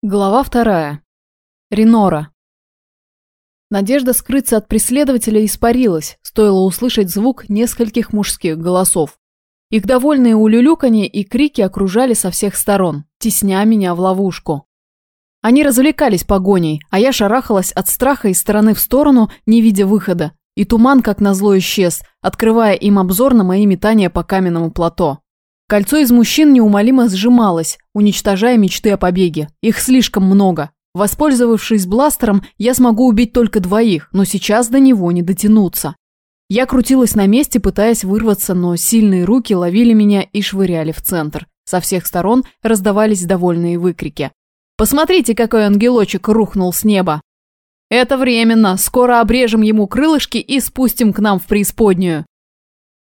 Глава вторая. Ренора. Надежда скрыться от преследователя испарилась, стоило услышать звук нескольких мужских голосов. Их довольные улюлюканье и крики окружали со всех сторон, тесня меня в ловушку. Они развлекались погоней, а я шарахалась от страха из стороны в сторону, не видя выхода, и туман, как назло, исчез, открывая им обзор на мои метания по каменному плато. Кольцо из мужчин неумолимо сжималось, уничтожая мечты о побеге. Их слишком много. Воспользовавшись бластером, я смогу убить только двоих, но сейчас до него не дотянуться. Я крутилась на месте, пытаясь вырваться, но сильные руки ловили меня и швыряли в центр. Со всех сторон раздавались довольные выкрики. «Посмотрите, какой ангелочек рухнул с неба!» «Это временно, скоро обрежем ему крылышки и спустим к нам в преисподнюю!»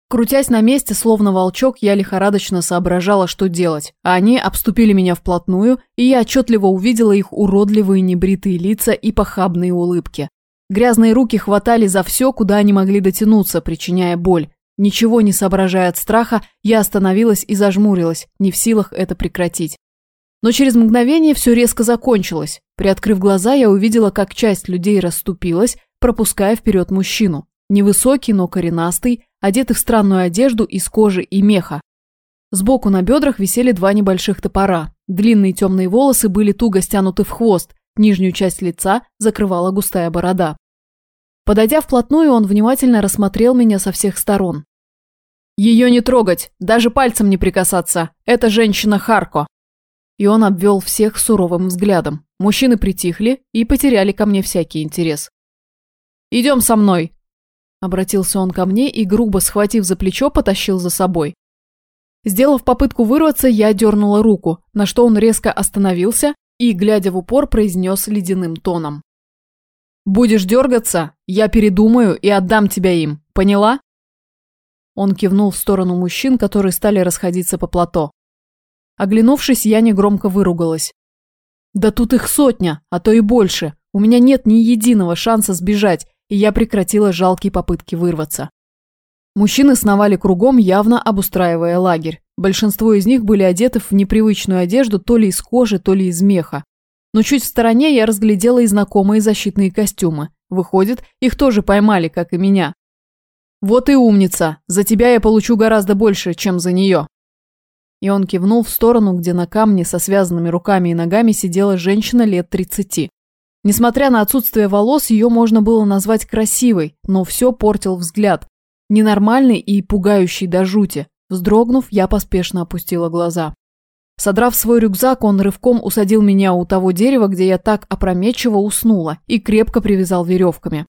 Крутясь на месте, словно волчок, я лихорадочно соображала, что делать, а они обступили меня вплотную, и я отчетливо увидела их уродливые небритые лица и похабные улыбки. Грязные руки хватали за все, куда они могли дотянуться, причиняя боль. Ничего не соображая от страха, я остановилась и зажмурилась, не в силах это прекратить. Но через мгновение все резко закончилось. Приоткрыв глаза, я увидела, как часть людей расступилась, пропуская вперед мужчину. Невысокий, но коренастый, одетый в странную одежду из кожи и меха. Сбоку на бедрах висели два небольших топора. Длинные темные волосы были туго стянуты в хвост, нижнюю часть лица закрывала густая борода. Подойдя вплотную, он внимательно рассмотрел меня со всех сторон. «Ее не трогать, даже пальцем не прикасаться. Это женщина Харко». И он обвел всех суровым взглядом. Мужчины притихли и потеряли ко мне всякий интерес. «Идем со мной», Обратился он ко мне и, грубо схватив за плечо, потащил за собой. Сделав попытку вырваться, я дернула руку, на что он резко остановился и, глядя в упор, произнес ледяным тоном. «Будешь дергаться, я передумаю и отдам тебя им, поняла?» Он кивнул в сторону мужчин, которые стали расходиться по плато. Оглянувшись, я негромко выругалась. «Да тут их сотня, а то и больше. У меня нет ни единого шанса сбежать, и я прекратила жалкие попытки вырваться. Мужчины сновали кругом, явно обустраивая лагерь. Большинство из них были одеты в непривычную одежду то ли из кожи, то ли из меха. Но чуть в стороне я разглядела и знакомые защитные костюмы. Выходит, их тоже поймали, как и меня. «Вот и умница! За тебя я получу гораздо больше, чем за нее!» И он кивнул в сторону, где на камне со связанными руками и ногами сидела женщина лет тридцати. Несмотря на отсутствие волос, ее можно было назвать красивой, но все портил взгляд. Ненормальный и пугающий до жути. Вздрогнув, я поспешно опустила глаза. Содрав свой рюкзак, он рывком усадил меня у того дерева, где я так опрометчиво уснула, и крепко привязал веревками.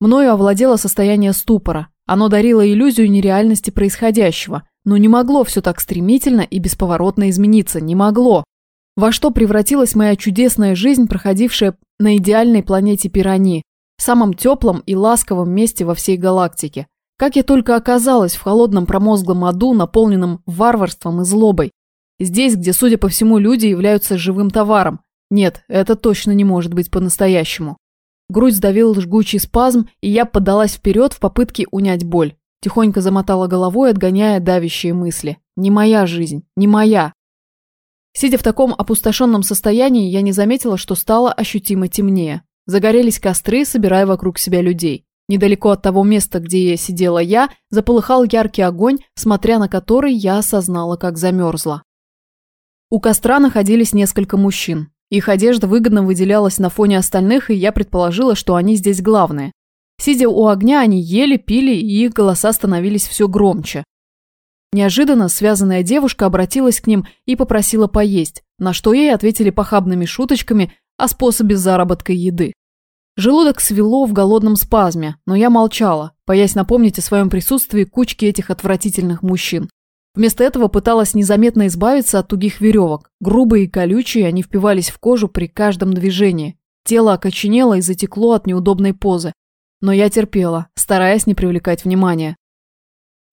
Мною овладело состояние ступора. Оно дарило иллюзию нереальности происходящего. Но не могло все так стремительно и бесповоротно измениться. Не могло. Во что превратилась моя чудесная жизнь, проходившая на идеальной планете Пирани, самом теплом и ласковом месте во всей галактике. Как я только оказалась в холодном промозглом аду, наполненном варварством и злобой. Здесь, где, судя по всему, люди являются живым товаром. Нет, это точно не может быть по-настоящему. Грудь сдавил жгучий спазм, и я подалась вперед в попытке унять боль. Тихонько замотала головой, отгоняя давящие мысли. Не моя жизнь, не моя. Сидя в таком опустошенном состоянии, я не заметила, что стало ощутимо темнее. Загорелись костры, собирая вокруг себя людей. Недалеко от того места, где сидела я, заполыхал яркий огонь, смотря на который я осознала, как замерзла. У костра находились несколько мужчин. Их одежда выгодно выделялась на фоне остальных, и я предположила, что они здесь главные. Сидя у огня, они ели, пили, и их голоса становились все громче. Неожиданно связанная девушка обратилась к ним и попросила поесть, на что ей ответили похабными шуточками о способе заработка еды. Желудок свело в голодном спазме, но я молчала, боясь напомнить о своем присутствии кучки этих отвратительных мужчин. Вместо этого пыталась незаметно избавиться от тугих веревок. Грубые и колючие, они впивались в кожу при каждом движении. Тело окоченело и затекло от неудобной позы. Но я терпела, стараясь не привлекать внимания.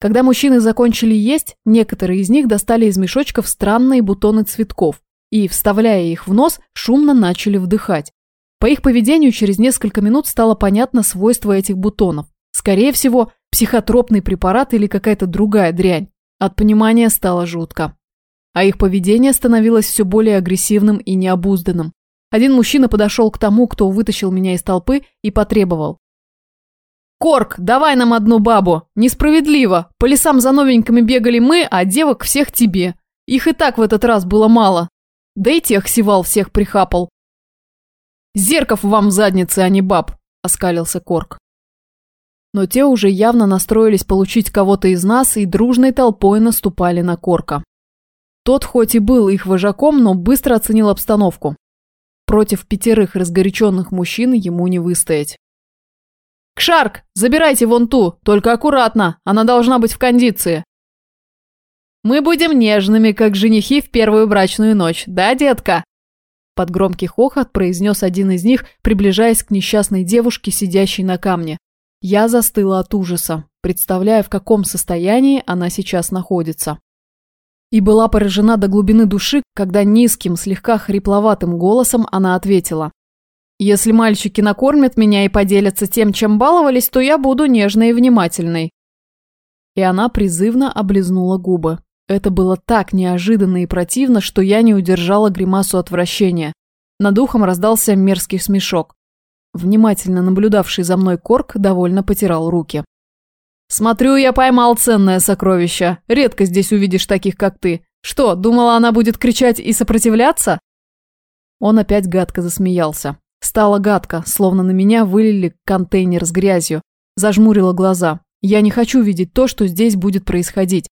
Когда мужчины закончили есть, некоторые из них достали из мешочков странные бутоны цветков и, вставляя их в нос, шумно начали вдыхать. По их поведению через несколько минут стало понятно свойство этих бутонов. Скорее всего, психотропный препарат или какая-то другая дрянь. От понимания стало жутко. А их поведение становилось все более агрессивным и необузданным. Один мужчина подошел к тому, кто вытащил меня из толпы и потребовал. «Корк, давай нам одну бабу! Несправедливо! По лесам за новенькими бегали мы, а девок всех тебе. Их и так в этот раз было мало. Да и тех севал всех прихапал». «Зерков вам в заднице, а не баб!» – оскалился Корк. Но те уже явно настроились получить кого-то из нас и дружной толпой наступали на Корка. Тот хоть и был их вожаком, но быстро оценил обстановку. Против пятерых разгоряченных мужчин ему не выстоять. «Кшарк, забирайте вон ту, только аккуратно, она должна быть в кондиции». «Мы будем нежными, как женихи в первую брачную ночь, да, детка?» Под громкий хохот произнес один из них, приближаясь к несчастной девушке, сидящей на камне. Я застыла от ужаса, представляя, в каком состоянии она сейчас находится. И была поражена до глубины души, когда низким, слегка хрипловатым голосом она ответила. Если мальчики накормят меня и поделятся тем, чем баловались, то я буду нежной и внимательной. И она призывно облизнула губы. Это было так неожиданно и противно, что я не удержала гримасу отвращения. Над ухом раздался мерзкий смешок. Внимательно наблюдавший за мной Корк довольно потирал руки. «Смотрю, я поймал ценное сокровище. Редко здесь увидишь таких, как ты. Что, думала, она будет кричать и сопротивляться?» Он опять гадко засмеялся. Стало гадко, словно на меня вылили контейнер с грязью. Зажмурила глаза. Я не хочу видеть то, что здесь будет происходить.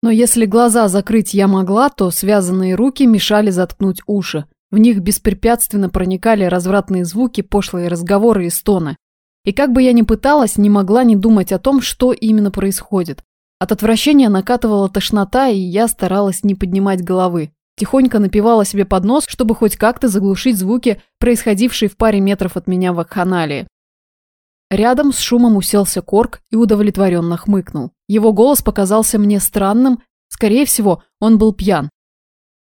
Но если глаза закрыть я могла, то связанные руки мешали заткнуть уши. В них беспрепятственно проникали развратные звуки, пошлые разговоры и стоны. И как бы я ни пыталась, не могла не думать о том, что именно происходит. От отвращения накатывала тошнота, и я старалась не поднимать головы. Тихонько напевала себе под нос, чтобы хоть как-то заглушить звуки, происходившие в паре метров от меня в акханалии. Рядом с шумом уселся Корк и удовлетворенно хмыкнул. Его голос показался мне странным, скорее всего, он был пьян.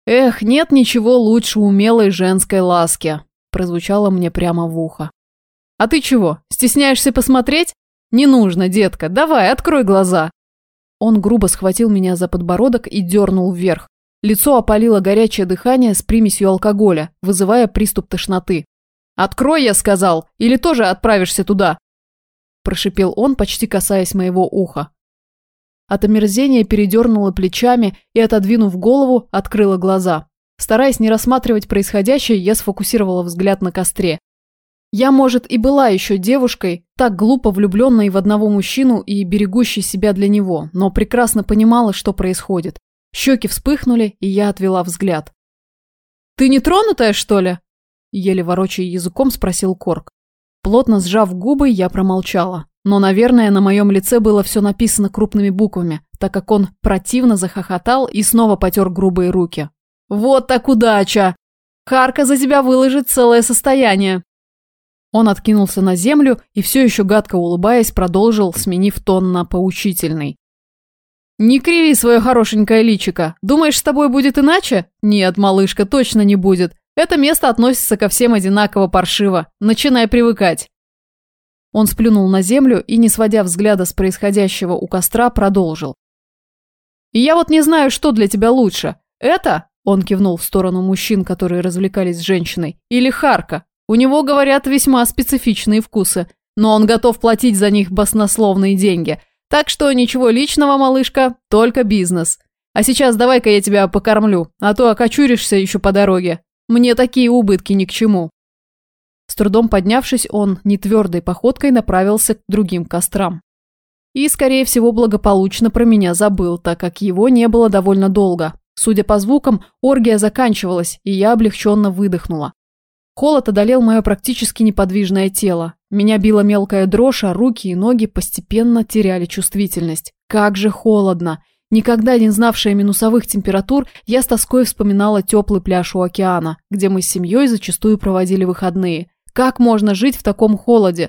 «Эх, нет ничего лучше умелой женской ласки», прозвучало мне прямо в ухо. «А ты чего, стесняешься посмотреть? Не нужно, детка, давай, открой глаза». Он грубо схватил меня за подбородок и дернул вверх. Лицо опалило горячее дыхание с примесью алкоголя, вызывая приступ тошноты. «Открой, я сказал, или тоже отправишься туда?» Прошипел он, почти касаясь моего уха. От омерзения передернула плечами и, отодвинув голову, открыла глаза. Стараясь не рассматривать происходящее, я сфокусировала взгляд на костре. Я, может, и была еще девушкой, так глупо влюбленной в одного мужчину и берегущей себя для него, но прекрасно понимала, что происходит. Щеки вспыхнули, и я отвела взгляд. «Ты не тронутая, что ли?» Еле ворочая языком, спросил Корк. Плотно сжав губы, я промолчала. Но, наверное, на моем лице было все написано крупными буквами, так как он противно захохотал и снова потер грубые руки. «Вот так удача! Харка за тебя выложит целое состояние!» Он откинулся на землю и все еще гадко улыбаясь продолжил, сменив тон на поучительный. «Не криви свое хорошенькое личико. Думаешь, с тобой будет иначе? Нет, малышка, точно не будет. Это место относится ко всем одинаково паршиво. Начинай привыкать». Он сплюнул на землю и, не сводя взгляда с происходящего у костра, продолжил. «И я вот не знаю, что для тебя лучше. Это, он кивнул в сторону мужчин, которые развлекались с женщиной, или Харка. У него, говорят, весьма специфичные вкусы, но он готов платить за них баснословные деньги – так что ничего личного, малышка, только бизнес. А сейчас давай-ка я тебя покормлю, а то окочуришься еще по дороге. Мне такие убытки ни к чему». С трудом поднявшись, он нетвердой походкой направился к другим кострам. И, скорее всего, благополучно про меня забыл, так как его не было довольно долго. Судя по звукам, оргия заканчивалась, и я облегченно выдохнула. Холод одолел мое практически неподвижное тело. Меня била мелкая дрожь, а руки и ноги постепенно теряли чувствительность. Как же холодно! Никогда не знавшая минусовых температур, я с тоской вспоминала теплый пляж у океана, где мы с семьей зачастую проводили выходные. Как можно жить в таком холоде?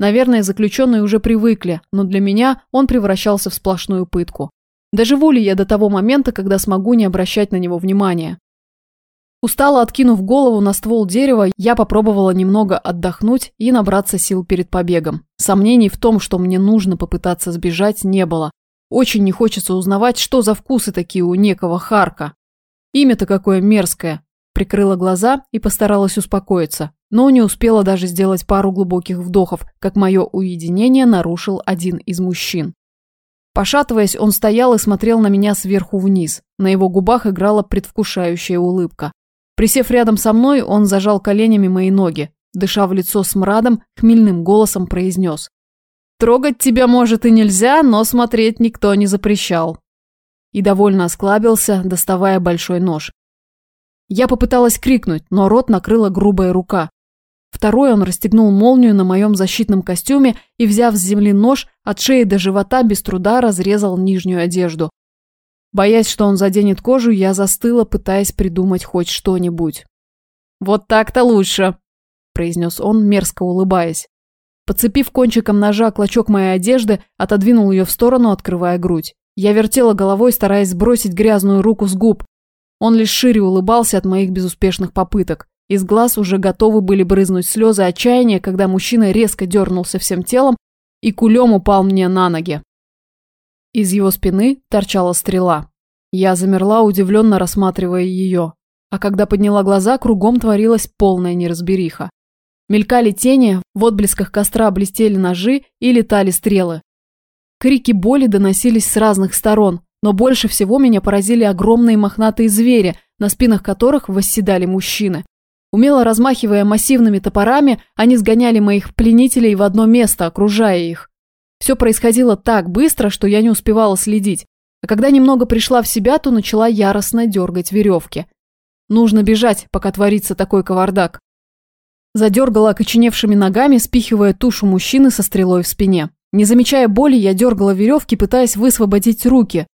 Наверное, заключенные уже привыкли, но для меня он превращался в сплошную пытку. Доживу ли я до того момента, когда смогу не обращать на него внимания? Устало откинув голову на ствол дерева, я попробовала немного отдохнуть и набраться сил перед побегом. Сомнений в том, что мне нужно попытаться сбежать, не было. Очень не хочется узнавать, что за вкусы такие у некого Харка. Имя-то какое мерзкое. Прикрыла глаза и постаралась успокоиться, но не успела даже сделать пару глубоких вдохов, как мое уединение нарушил один из мужчин. Пошатываясь, он стоял и смотрел на меня сверху вниз. На его губах играла предвкушающая улыбка. Присев рядом со мной, он зажал коленями мои ноги. Дыша в лицо смрадом, хмельным голосом произнес. «Трогать тебя, может, и нельзя, но смотреть никто не запрещал». И довольно осклабился, доставая большой нож. Я попыталась крикнуть, но рот накрыла грубая рука. Второй он расстегнул молнию на моем защитном костюме и, взяв с земли нож, от шеи до живота без труда разрезал нижнюю одежду. Боясь, что он заденет кожу, я застыла, пытаясь придумать хоть что-нибудь. «Вот так-то лучше», – произнес он, мерзко улыбаясь. Подцепив кончиком ножа клочок моей одежды, отодвинул ее в сторону, открывая грудь. Я вертела головой, стараясь сбросить грязную руку с губ. Он лишь шире улыбался от моих безуспешных попыток. Из глаз уже готовы были брызнуть слезы отчаяния, когда мужчина резко дернулся всем телом и кулем упал мне на ноги. Из его спины торчала стрела. Я замерла, удивленно рассматривая ее. А когда подняла глаза, кругом творилась полная неразбериха. Мелькали тени, в отблесках костра блестели ножи и летали стрелы. Крики боли доносились с разных сторон, но больше всего меня поразили огромные мохнатые звери, на спинах которых восседали мужчины. Умело размахивая массивными топорами, они сгоняли моих пленителей в одно место, окружая их. Все происходило так быстро, что я не успевала следить. А когда немного пришла в себя, то начала яростно дергать веревки. Нужно бежать, пока творится такой кавардак. Задергала окоченевшими ногами, спихивая тушу мужчины со стрелой в спине. Не замечая боли, я дергала веревки, пытаясь высвободить руки.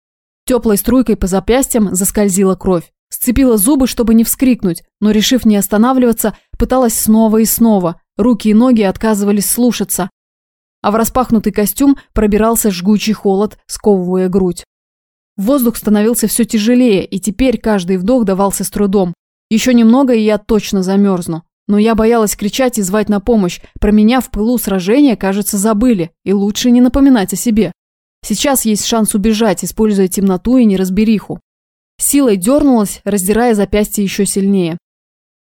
Теплой струйкой по запястьям заскользила кровь. Сцепила зубы, чтобы не вскрикнуть, но, решив не останавливаться, пыталась снова и снова. Руки и ноги отказывались слушаться. А в распахнутый костюм пробирался жгучий холод, сковывая грудь. Воздух становился все тяжелее, и теперь каждый вдох давался с трудом. Еще немного, и я точно замерзну. Но я боялась кричать и звать на помощь. Про меня в пылу сражения, кажется, забыли, и лучше не напоминать о себе. Сейчас есть шанс убежать, используя темноту и неразбериху. Силой дернулась, раздирая запястье еще сильнее.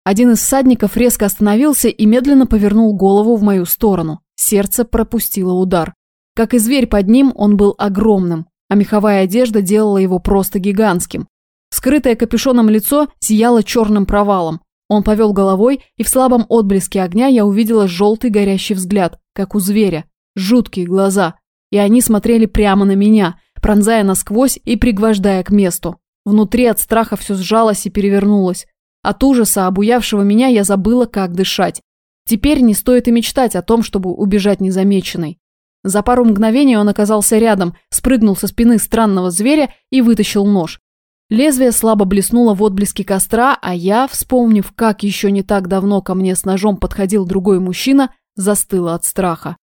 Один из всадников резко остановился и медленно повернул голову в мою сторону. Сердце пропустило удар. Как и зверь под ним, он был огромным, а меховая одежда делала его просто гигантским. Скрытое капюшоном лицо сияло черным провалом. Он повел головой, и в слабом отблеске огня я увидела желтый горящий взгляд, как у зверя, жуткие глаза. И они смотрели прямо на меня, пронзая насквозь и пригвождая к месту. Внутри от страха все сжалось и перевернулось. От ужаса, обуявшего меня, я забыла, как дышать. Теперь не стоит и мечтать о том, чтобы убежать незамеченной. За пару мгновений он оказался рядом, спрыгнул со спины странного зверя и вытащил нож. Лезвие слабо блеснуло в отблеске костра, а я, вспомнив, как еще не так давно ко мне с ножом подходил другой мужчина, застыла от страха.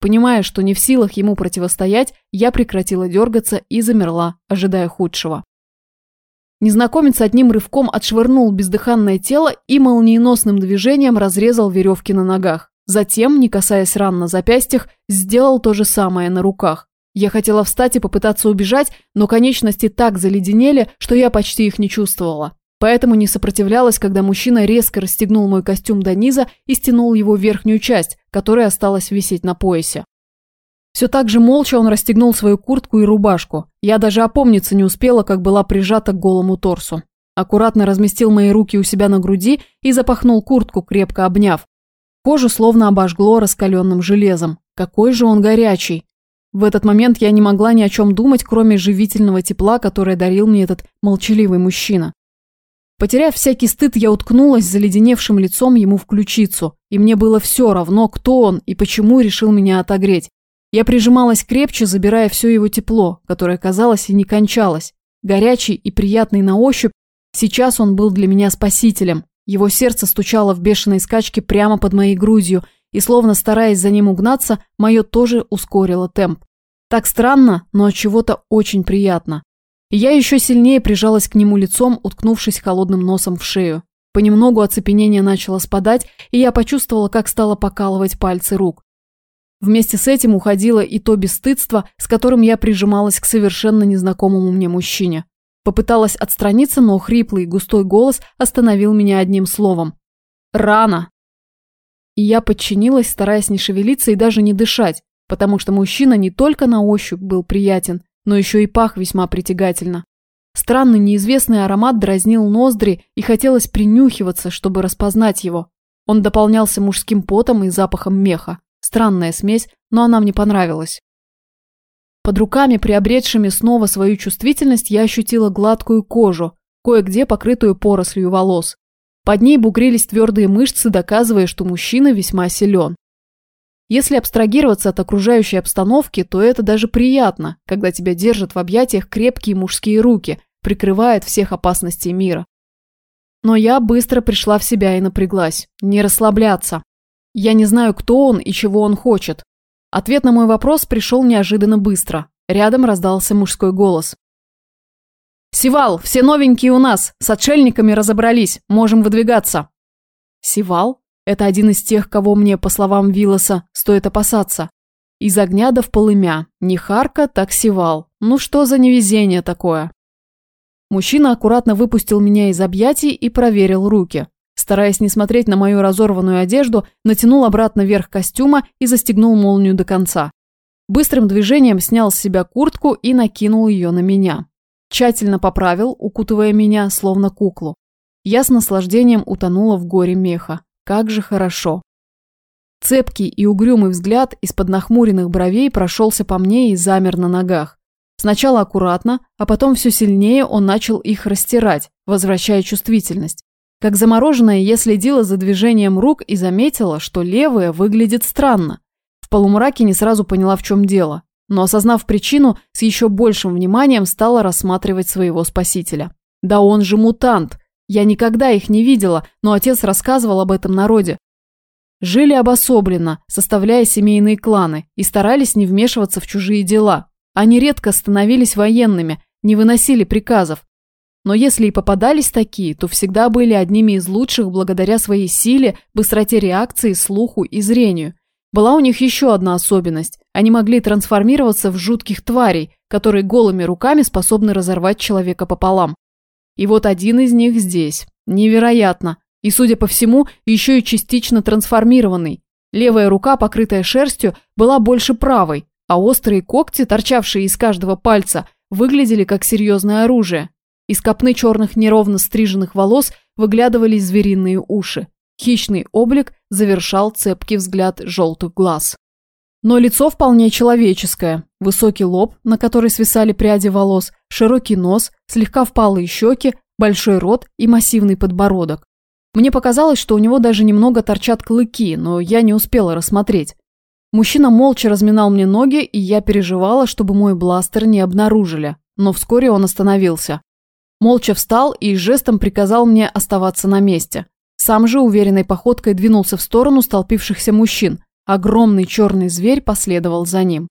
Понимая, что не в силах ему противостоять, я прекратила дергаться и замерла, ожидая худшего. Незнакомец одним рывком отшвырнул бездыханное тело и молниеносным движением разрезал веревки на ногах. Затем, не касаясь ран на запястьях, сделал то же самое на руках. Я хотела встать и попытаться убежать, но конечности так заледенели, что я почти их не чувствовала. Поэтому не сопротивлялась, когда мужчина резко расстегнул мой костюм до низа и стянул его верхнюю часть, которая осталась висеть на поясе. Все так же молча он расстегнул свою куртку и рубашку. Я даже опомниться не успела, как была прижата к голому торсу. Аккуратно разместил мои руки у себя на груди и запахнул куртку, крепко обняв. Кожу словно обожгло раскаленным железом. Какой же он горячий! В этот момент я не могла ни о чем думать, кроме живительного тепла, которое дарил мне этот молчаливый мужчина. Потеряв всякий стыд, я уткнулась заледеневшим лицом ему в ключицу, и мне было все равно, кто он и почему решил меня отогреть. Я прижималась крепче, забирая все его тепло, которое, казалось, и не кончалось. Горячий и приятный на ощупь, сейчас он был для меня спасителем. Его сердце стучало в бешеной скачке прямо под моей грудью, и, словно стараясь за ним угнаться, мое тоже ускорило темп. Так странно, но от чего-то очень приятно. И я еще сильнее прижалась к нему лицом, уткнувшись холодным носом в шею. Понемногу оцепенение начало спадать, и я почувствовала, как стало покалывать пальцы рук. Вместе с этим уходило и то бесстыдство, с которым я прижималась к совершенно незнакомому мне мужчине. По Попыталась отстраниться, но хриплый густой голос остановил меня одним словом. «Рано!» И я подчинилась, стараясь не шевелиться и даже не дышать, потому что мужчина не только на ощупь был приятен, но еще и пах весьма притягательно. Странный неизвестный аромат дразнил ноздри и хотелось принюхиваться, чтобы распознать его. Он дополнялся мужским потом и запахом меха. Странная смесь, но она мне понравилась. Под руками, приобретшими снова свою чувствительность, я ощутила гладкую кожу, кое-где покрытую порослью волос. Под ней бугрились твердые мышцы, доказывая, что мужчина весьма силен. Если абстрагироваться от окружающей обстановки, то это даже приятно, когда тебя держат в объятиях крепкие мужские руки, прикрывают всех опасностей мира. Но я быстро пришла в себя и напряглась. Не расслабляться. Я не знаю, кто он и чего он хочет. Ответ на мой вопрос пришел неожиданно быстро. Рядом раздался мужской голос. «Сивал, все новенькие у нас, с отшельниками разобрались, можем выдвигаться». Сивал? Это один из тех, кого мне, по словам Вилоса, стоит опасаться. Из огня до в полымя. Не Харка, так Сивал. Ну что за невезение такое? Мужчина аккуратно выпустил меня из объятий и проверил руки. Стараясь не смотреть на мою разорванную одежду, натянул обратно верх костюма и застегнул молнию до конца. Быстрым движением снял с себя куртку и накинул ее на меня. Тщательно поправил, укутывая меня, словно куклу. Я с наслаждением утонула в горе меха. Как же хорошо. Цепкий и угрюмый взгляд из-под нахмуренных бровей прошелся по мне и замер на ногах. Сначала аккуратно, а потом все сильнее он начал их растирать, возвращая чувствительность. Как замороженная, я следила за движением рук и заметила, что левая выглядит странно. В полумраке не сразу поняла, в чем дело. Но осознав причину, с еще большим вниманием стала рассматривать своего спасителя. Да он же мутант. Я никогда их не видела, но отец рассказывал об этом народе. Жили обособленно, составляя семейные кланы, и старались не вмешиваться в чужие дела. Они редко становились военными, не выносили приказов, но если и попадались такие, то всегда были одними из лучших благодаря своей силе, быстроте реакции, слуху и зрению. Была у них еще одна особенность. Они могли трансформироваться в жутких тварей, которые голыми руками способны разорвать человека пополам. И вот один из них здесь. Невероятно. И, судя по всему, еще и частично трансформированный. Левая рука, покрытая шерстью, была больше правой, а острые когти, торчавшие из каждого пальца, выглядели как серьезное оружие. Из копны черных неровно стриженных волос выглядывали звериные уши. Хищный облик завершал цепкий взгляд желтых глаз. Но лицо вполне человеческое. Высокий лоб, на который свисали пряди волос, широкий нос, слегка впалые щеки, большой рот и массивный подбородок. Мне показалось, что у него даже немного торчат клыки, но я не успела рассмотреть. Мужчина молча разминал мне ноги, и я переживала, чтобы мой бластер не обнаружили. Но вскоре он остановился. Молча встал и жестом приказал мне оставаться на месте. Сам же уверенной походкой двинулся в сторону столпившихся мужчин. Огромный черный зверь последовал за ним.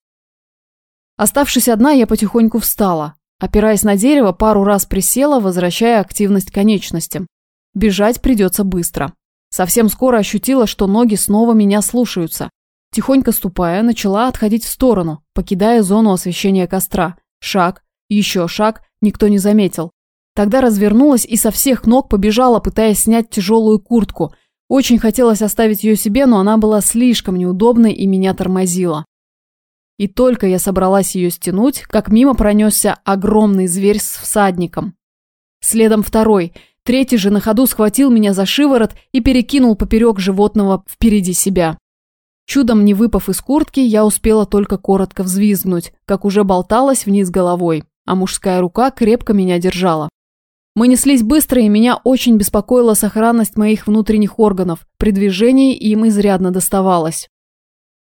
Оставшись одна, я потихоньку встала. Опираясь на дерево, пару раз присела, возвращая активность конечностям. Бежать придется быстро. Совсем скоро ощутила, что ноги снова меня слушаются. Тихонько ступая, начала отходить в сторону, покидая зону освещения костра. Шаг, еще шаг, никто не заметил. Тогда развернулась и со всех ног побежала, пытаясь снять тяжелую куртку. Очень хотелось оставить ее себе, но она была слишком неудобной и меня тормозила. И только я собралась ее стянуть, как мимо пронесся огромный зверь с всадником. Следом второй. Третий же на ходу схватил меня за шиворот и перекинул поперек животного впереди себя. Чудом не выпав из куртки, я успела только коротко взвизгнуть, как уже болталась вниз головой, а мужская рука крепко меня держала. Мы неслись быстро, и меня очень беспокоила сохранность моих внутренних органов. При движении им изрядно доставалось.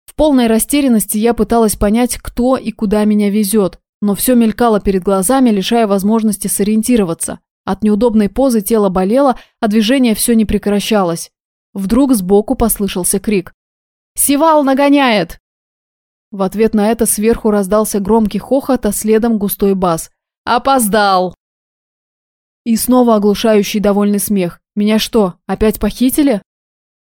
В полной растерянности я пыталась понять, кто и куда меня везет, но все мелькало перед глазами, лишая возможности сориентироваться. От неудобной позы тело болело, а движение все не прекращалось. Вдруг сбоку послышался крик. «Сивал нагоняет!» В ответ на это сверху раздался громкий хохот, а следом густой бас. «Опоздал!» И снова оглушающий довольный смех. Меня что, опять похитили?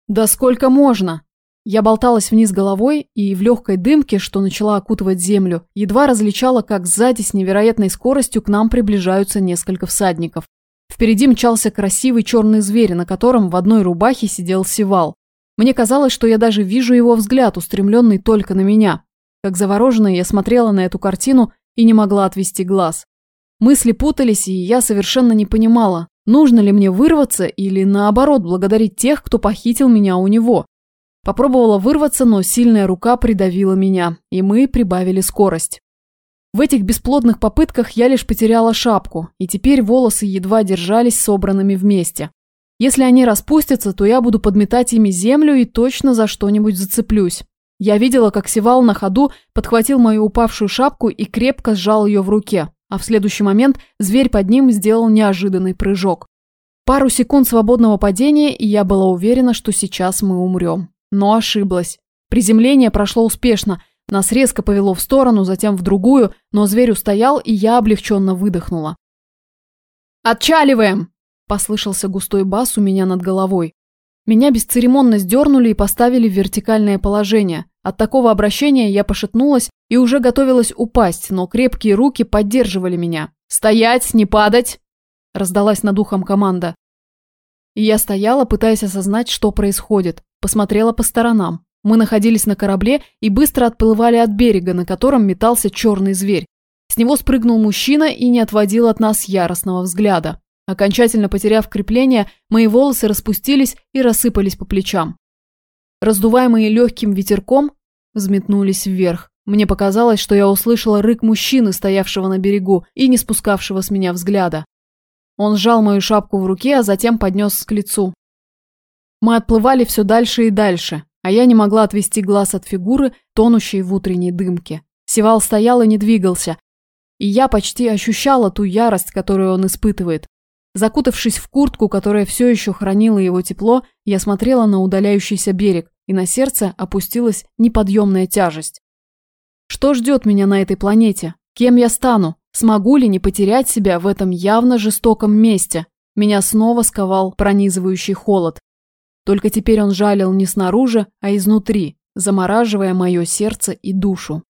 Да сколько можно? Я болталась вниз головой и в легкой дымке, что начала окутывать землю, едва различала, как сзади с невероятной скоростью к нам приближаются несколько всадников. Впереди мчался красивый черный зверь, на котором в одной рубахе сидел Сивал. Мне казалось, что я даже вижу его взгляд, устремленный только на меня. Как завороженная, я смотрела на эту картину и не могла отвести глаз. Мысли путались, и я совершенно не понимала, нужно ли мне вырваться или, наоборот, благодарить тех, кто похитил меня у него. Попробовала вырваться, но сильная рука придавила меня, и мы прибавили скорость. В этих бесплодных попытках я лишь потеряла шапку, и теперь волосы едва держались собранными вместе. Если они распустятся, то я буду подметать ими землю и точно за что-нибудь зацеплюсь. Я видела, как Севал на ходу подхватил мою упавшую шапку и крепко сжал ее в руке, а в следующий момент зверь под ним сделал неожиданный прыжок. Пару секунд свободного падения, и я была уверена, что сейчас мы умрем. Но ошиблась. Приземление прошло успешно. Нас резко повело в сторону, затем в другую, но зверь устоял, и я облегченно выдохнула. «Отчаливаем!» – послышался густой бас у меня над головой. Меня бесцеремонно сдернули и поставили в вертикальное положение. От такого обращения я пошатнулась и уже готовилась упасть, но крепкие руки поддерживали меня. «Стоять, не падать!» – раздалась над ухом команда. И я стояла, пытаясь осознать, что происходит. Посмотрела по сторонам. Мы находились на корабле и быстро отплывали от берега, на котором метался черный зверь. С него спрыгнул мужчина и не отводил от нас яростного взгляда. Окончательно потеряв крепление, мои волосы распустились и рассыпались по плечам. Раздуваемые легким ветерком, взметнулись вверх. Мне показалось, что я услышала рык мужчины, стоявшего на берегу и не спускавшего с меня взгляда. Он сжал мою шапку в руке, а затем поднес к лицу. Мы отплывали все дальше и дальше, а я не могла отвести глаз от фигуры, тонущей в утренней дымке. Севал стоял и не двигался, и я почти ощущала ту ярость, которую он испытывает. Закутавшись в куртку, которая все еще хранила его тепло, я смотрела на удаляющийся берег, и на сердце опустилась неподъемная тяжесть. Что ждет меня на этой планете? Кем я стану? Смогу ли не потерять себя в этом явно жестоком месте? Меня снова сковал пронизывающий холод. Только теперь он жалил не снаружи, а изнутри, замораживая мое сердце и душу.